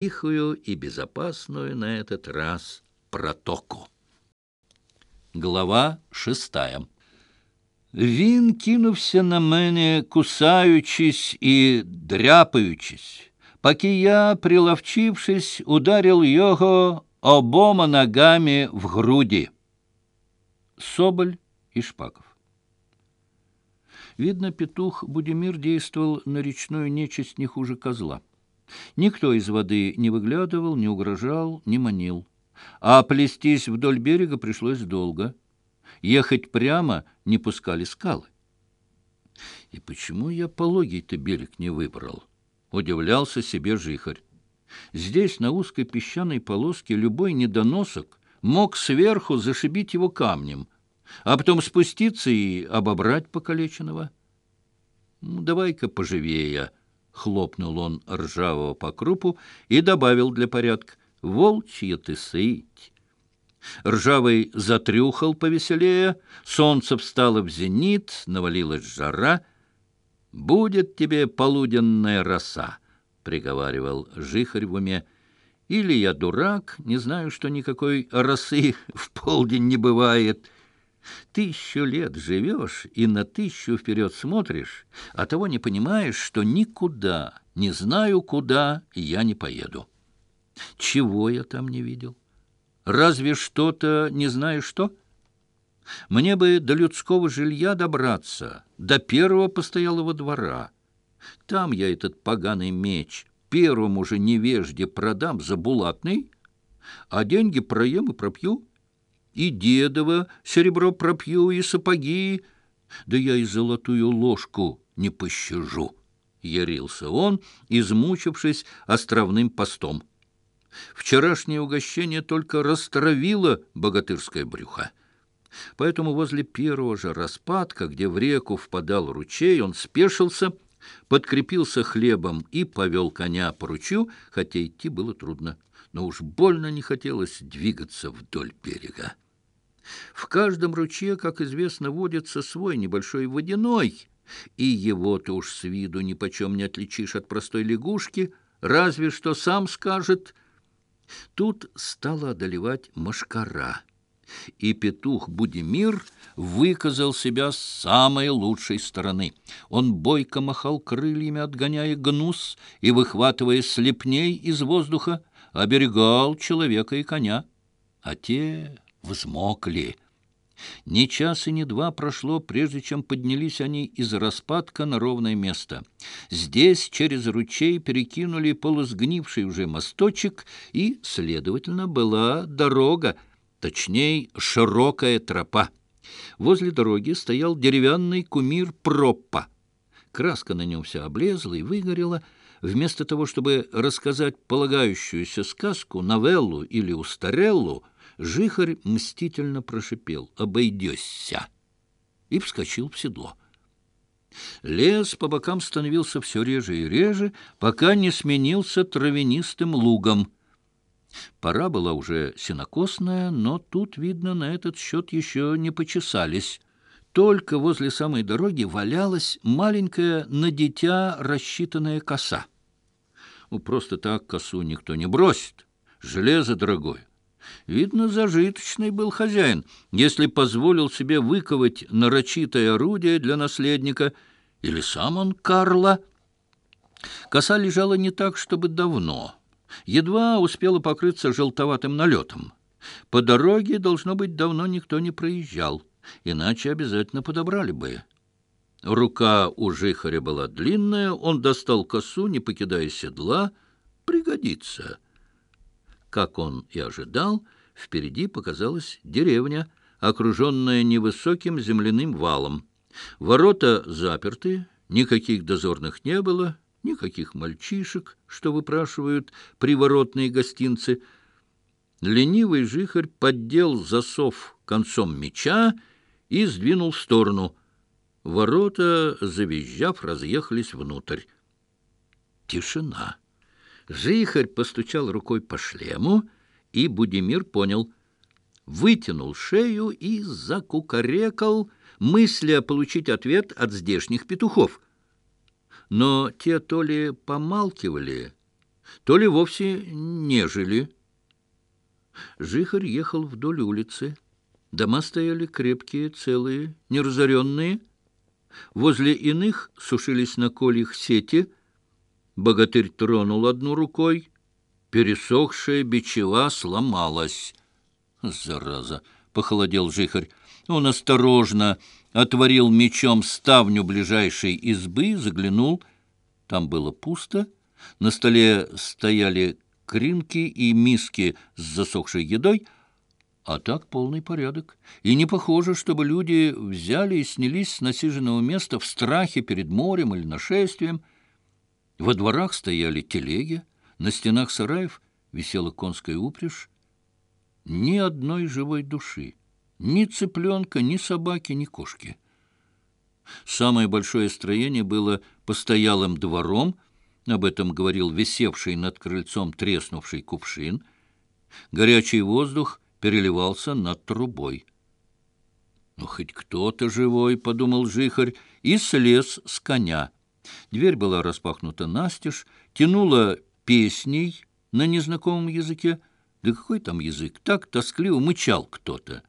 тихую и безопасную на этот раз протоку. Глава шестая. Вин кинувся на мене, кусаючись и дряпаючись, поки я, приловчившись, ударил его обома ногами в груди. Соболь и Шпаков. Видно, петух Будимир действовал на речную нечисть не хуже козла. Никто из воды не выглядывал, не угрожал, не манил. А плестись вдоль берега пришлось долго. Ехать прямо не пускали скалы. И почему я пологий-то берег не выбрал? Удивлялся себе жихарь. Здесь, на узкой песчаной полоске, любой недоносок мог сверху зашибить его камнем, а потом спуститься и обобрать покалеченного. Ну, давай-ка поживее, хлопнул он ржавого по крупу и добавил для порядка «Волчья ты сыть!» Ржавый затрюхал повеселее, солнце встало в зенит, навалилась жара. «Будет тебе полуденная роса», — приговаривал Жихарь в уме. «Или я дурак, не знаю, что никакой росы в полдень не бывает». Тысячу лет живешь и на тысячу вперед смотришь, а того не понимаешь, что никуда, не знаю куда, я не поеду. Чего я там не видел? Разве что-то не знаю что? Мне бы до людского жилья добраться, до первого постоялого двора. Там я этот поганый меч первому же невежде продам за и дедово серебро пропью, и сапоги. Да я и золотую ложку не пощажу, — ярился он, измучившись островным постом. Вчерашнее угощение только растравило богатырское брюхо. Поэтому возле первого же распадка, где в реку впадал ручей, он спешился, подкрепился хлебом и повел коня по ручью, хотя идти было трудно но уж больно не хотелось двигаться вдоль берега. В каждом ручье, как известно, водится свой небольшой водяной, и его ты уж с виду нипочем не отличишь от простой лягушки, разве что сам скажет. Тут стала одолевать машкара, и петух Будимир выказал себя с самой лучшей стороны. Он бойко махал крыльями, отгоняя гнус и выхватывая слепней из воздуха, оберегал человека и коня, а те взмокли. Ни час и ни два прошло, прежде чем поднялись они из распадка на ровное место. Здесь через ручей перекинули полусгнивший уже мосточек, и, следовательно, была дорога, точнее, широкая тропа. Возле дороги стоял деревянный кумир Проппа — краска на нем вся облезла и выгорела. Вместо того, чтобы рассказать полагающуюся сказку, новеллу или устареллу, Жихарь мстительно прошипел «Обойдешься!» и вскочил в седло. Лес по бокам становился все реже и реже, пока не сменился травянистым лугом. Пора была уже сенокосная, но тут, видно, на этот счет еще не почесались. Только возле самой дороги валялась маленькая на дитя рассчитанная коса. Ну, просто так косу никто не бросит. Железо дорогое. Видно, зажиточный был хозяин, если позволил себе выковать нарочитое орудие для наследника, или сам он Карла. Коса лежала не так, чтобы давно. Едва успела покрыться желтоватым налетом. По дороге, должно быть, иначе обязательно подобрали бы. Рука у жихаря была длинная, он достал косу, не покидая седла. Пригодится. Как он и ожидал, впереди показалась деревня, окруженная невысоким земляным валом. Ворота заперты, никаких дозорных не было, никаких мальчишек, что выпрашивают приворотные гостинцы. Ленивый жихарь поддел засов концом меча и сдвинул в сторону. Ворота, завизжав, разъехались внутрь. Тишина. Жихарь постучал рукой по шлему, и Будимир понял. Вытянул шею и закукарекал, мысля получить ответ от здешних петухов. Но те то ли помалкивали, то ли вовсе не жили. Жихарь ехал вдоль улицы. Дома стояли крепкие, целые, неразоренные. Возле иных сушились на кольях сети. Богатырь тронул одну рукой. Пересохшая бичева сломалась. «Зараза!» — похолодел жихарь. Он осторожно отворил мечом ставню ближайшей избы, заглянул. Там было пусто. На столе стояли кринки и миски с засохшей едой — а так полный порядок. И не похоже, чтобы люди взяли и снялись с насиженного места в страхе перед морем или нашествием. Во дворах стояли телеги, на стенах сараев висела конская упряжь. Ни одной живой души, ни цыпленка, ни собаки, ни кошки. Самое большое строение было постоялым двором, об этом говорил висевший над крыльцом треснувший кувшин. Горячий воздух — переливался над трубой. «Ну, хоть кто-то живой», — подумал жихарь, и слез с коня. Дверь была распахнута настежь, тянула песней на незнакомом языке. Да какой там язык? Так тоскливо мычал кто-то.